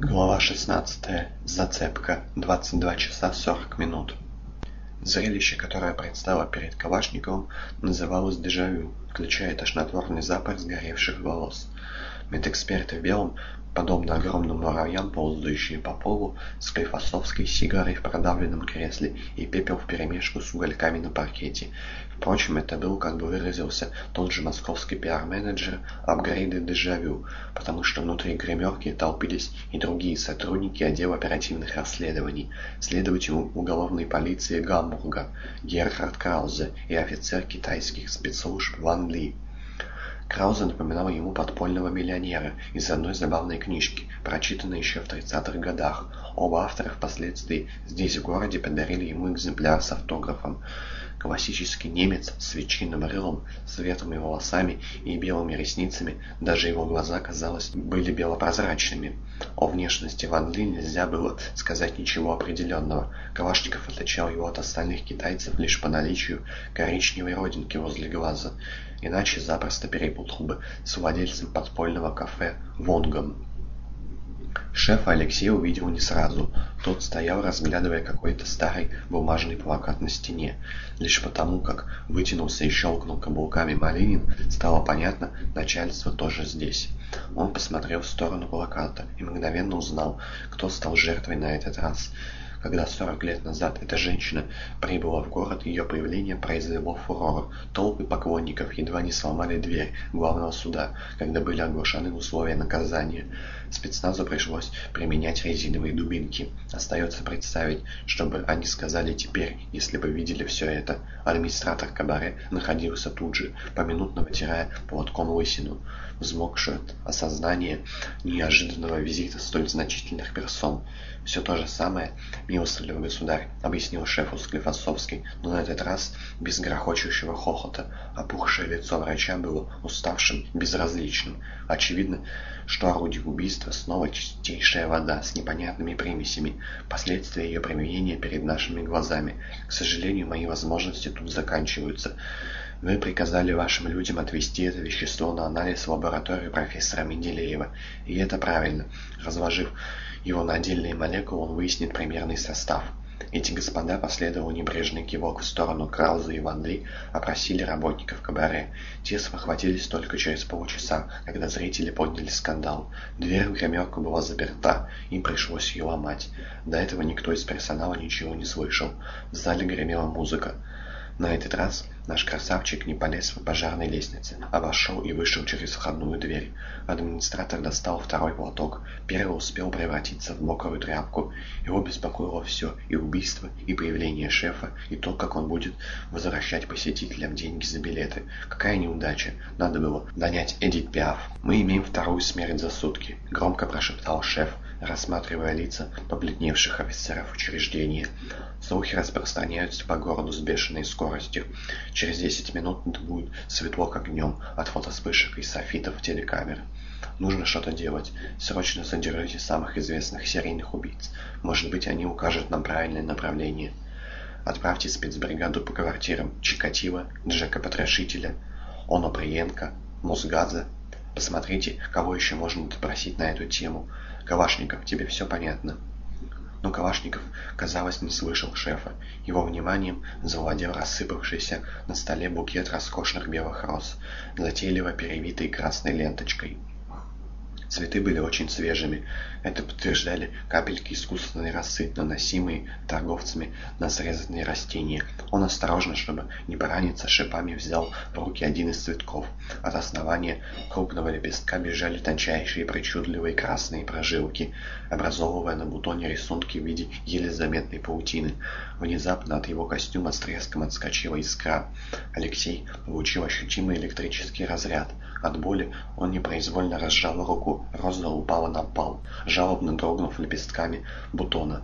Глава 16. Зацепка. 22 часа 40 минут. Зрелище, которое предстало перед Калашниковым, называлось дежавю, включая тошнотворный запах сгоревших волос. Медэксперты в белом подобно огромным муравьям, ползающие по полу, с клифосовской сигарой в продавленном кресле и пепел вперемешку с угольками на паркете. Впрочем, это был, как бы выразился тот же московский пиар-менеджер, апгрейды дежавю, потому что внутри гримерки толпились и другие сотрудники отдела оперативных расследований, следователь уголовной полиции Гамбурга Герхард Краузе и офицер китайских спецслужб Ван Ли. Краузе напоминал ему подпольного миллионера из одной забавной книжки, прочитанной еще в 30-х годах. Оба автора впоследствии здесь в городе подарили ему экземпляр с автографом. Классический немец с ветчинным рылом, светлыми волосами и белыми ресницами, даже его глаза, казалось, были белопрозрачными. О внешности Ван Ли нельзя было сказать ничего определенного. Калашников отличал его от остальных китайцев лишь по наличию коричневой родинки возле глаза иначе запросто перепутал бы с владельцем подпольного кафе «Вонгом». Шефа Алексей увидел не сразу. Тот стоял, разглядывая какой-то старый бумажный плакат на стене. Лишь потому, как вытянулся и щелкнул каблуками Малинин, стало понятно, начальство тоже здесь. Он посмотрел в сторону плаката и мгновенно узнал, кто стал жертвой на этот раз. Когда 40 лет назад эта женщина прибыла в город, ее появление произвело фурор. Толпы поклонников едва не сломали дверь главного суда, когда были оглашены условия наказания. Спецназу пришлось применять резиновые дубинки. Остается представить, что бы они сказали теперь, если бы видели все это. Администратор кабаре находился тут же, поминутно вытирая платком лысину, взмокшую от осознания неожиданного визита столь значительных персон. «Все то же самое, милостливый государь», — объяснил шефу Склифосовский, но на этот раз без грохочущего хохота. Опухшее лицо врача было уставшим, безразличным. Очевидно, что орудие убийства снова чистейшая вода с непонятными примесями, последствия ее применения перед нашими глазами. К сожалению, мои возможности тут заканчиваются. Вы приказали вашим людям отвезти это вещество на анализ в лабораторию профессора Менделеева. И это правильно. Разложив его на отдельные молекулы, он выяснит примерный состав. Эти господа, последовал небрежный кивок в сторону Крауза и Ван Ли, опросили работников кабаре. Те спохватились только через полчаса, когда зрители подняли скандал. Дверь в гримерку была заперта, им пришлось ее ломать. До этого никто из персонала ничего не слышал. В зале гремела музыка. На этот раз наш красавчик не полез по пожарной лестнице, а вошел и вышел через входную дверь. Администратор достал второй платок. Первый успел превратиться в мокрую тряпку. Его беспокоило все, и убийство, и появление шефа, и то, как он будет возвращать посетителям деньги за билеты. Какая неудача. Надо было донять Эдит Пиаф. «Мы имеем вторую смерть за сутки», — громко прошептал шеф рассматривая лица побледневших офицеров учреждения. Слухи распространяются по городу с бешеной скоростью. Через 10 минут будет светло как днем от фотоспышек и софитов телекамеры. Нужно что-то делать. Срочно задержите самых известных серийных убийц. Может быть, они укажут нам правильное направление. Отправьте спецбригаду по квартирам Чикатило, Джека Потрошителя, Оно Приенко, Мосгаза. Посмотрите, кого еще можно допросить на эту тему. Калашников, тебе все понятно?» Но Калашников, казалось, не слышал шефа. Его вниманием завладел рассыпавшийся на столе букет роскошных белых роз, затейливо перевитый красной ленточкой. Цветы были очень свежими. Это подтверждали капельки искусственной росы, наносимые торговцами на срезанные растения. Он осторожно, чтобы не пораниться, шипами взял в руки один из цветков. От основания крупного лепестка бежали тончайшие причудливые красные прожилки, образовывая на бутоне рисунки в виде еле заметной паутины. Внезапно от его костюма с треском отскочила искра. Алексей получил ощутимый электрический разряд. От боли он непроизвольно разжал руку, роза упала на пол, жалобно дрогнув лепестками бутона.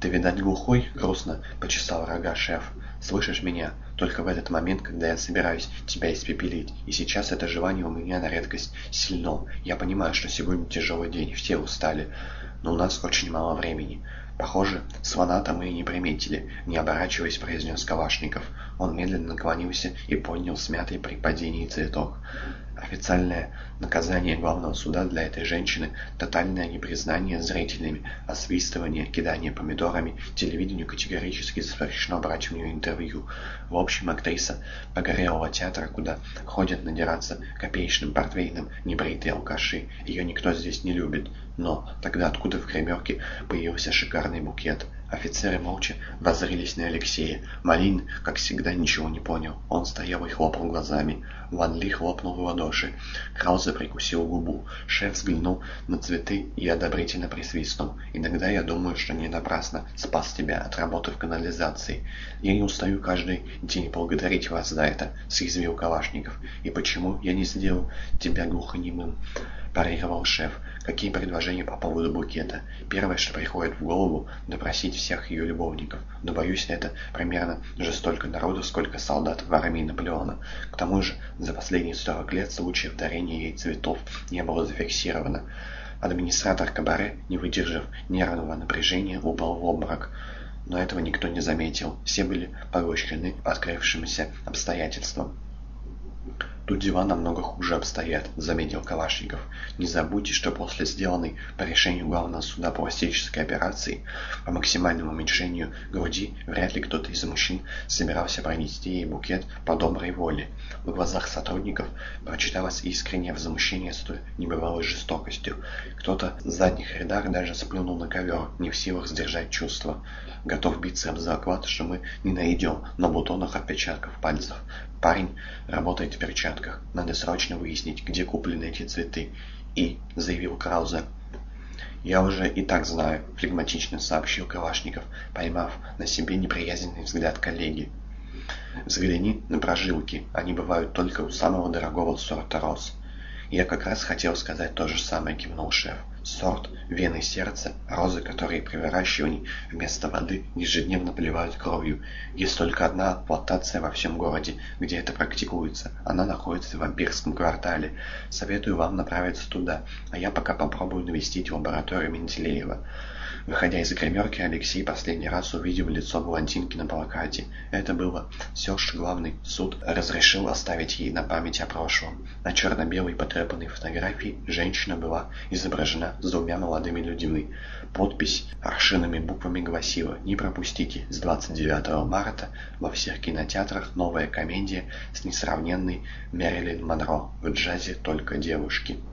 «Ты, видать, глухой?» — грустно почесал рога шеф. «Слышишь меня? Только в этот момент, когда я собираюсь тебя испепелить. И сейчас это желание у меня на редкость сильно. Я понимаю, что сегодня тяжелый день, все устали, но у нас очень мало времени. Похоже, слона-то мы и не приметили, не оборачиваясь, произнес Калашников. Он медленно наклонился и поднял смятый при падении цветок. Официальное наказание главного суда для этой женщины – тотальное непризнание зрителями, освистывание, кидание помидорами, телевидению категорически запрещено брать у нее интервью. В общем, актриса погорелого театра, куда ходят надираться копеечным портвейным небритые алкаши, ее никто здесь не любит. Но тогда откуда в гримерке появился шикарный букет? Офицеры молча воззрились на Алексея. Малин, как всегда, ничего не понял. Он стоял и хлопал глазами. Ван Ли хлопнул в ладоши. Краузе прикусил губу. Шеф взглянул на цветы и одобрительно присвистнул. «Иногда я думаю, что не напрасно спас тебя от работы в канализации. Я не устаю каждый день благодарить вас за это», — съязвил Калашников. «И почему я не сделал тебя глухонемым?» — парировал шеф. «Какие предложения по поводу букета? Первое, что приходит в голову, допросить всех ее любовников. Но, боюсь, это примерно же столько народу, сколько солдат в армии Наполеона. К тому же, за последние 40 лет случаев дарения ей цветов не было зафиксировано. Администратор кабаре, не выдержав нервного напряжения, упал в обморок. Но этого никто не заметил. Все были поглощены открывшимся обстоятельством. «Тут дела намного хуже обстоят», — заметил Калашников. «Не забудьте, что после сделанной по решению главного суда пластической операции по максимальному уменьшению груди вряд ли кто-то из мужчин собирался пронести ей букет по доброй воле». В глазах сотрудников прочиталось искреннее возмущение с той небывалой жестокостью. Кто-то в задних рядах даже сплюнул на ковер, не в силах сдержать чувства. Готов биться об заклад, что мы не найдем на бутонах отпечатков пальцев. Парень работает в перчатках. Надо срочно выяснить, где куплены эти цветы. И, заявил Краузе, «Я уже и так знаю», — флегматично сообщил Калашников, поймав на себе неприязненный взгляд коллеги. «Взгляни на прожилки. Они бывают только у самого дорогого сорта роз». «Я как раз хотел сказать то же самое», — кивнул шеф сорт вены сердца, розы, которые при выращивании вместо воды ежедневно поливают кровью. Есть только одна плантация во всем городе, где это практикуется. Она находится в вампирском квартале. Советую вам направиться туда, а я пока попробую навестить лабораторию Менделеева. Выходя из гримерки, Алексей последний раз увидел лицо блондинки на плакате. Это было все, что главный суд разрешил оставить ей на память о прошлом. На черно-белой потрепанной фотографии женщина была изображена с двумя молодыми людьми. Подпись аршинными буквами гласила «Не пропустите, с 29 марта во всех кинотеатрах новая комедия с несравненной Мэрилин Монро. В джазе только девушки».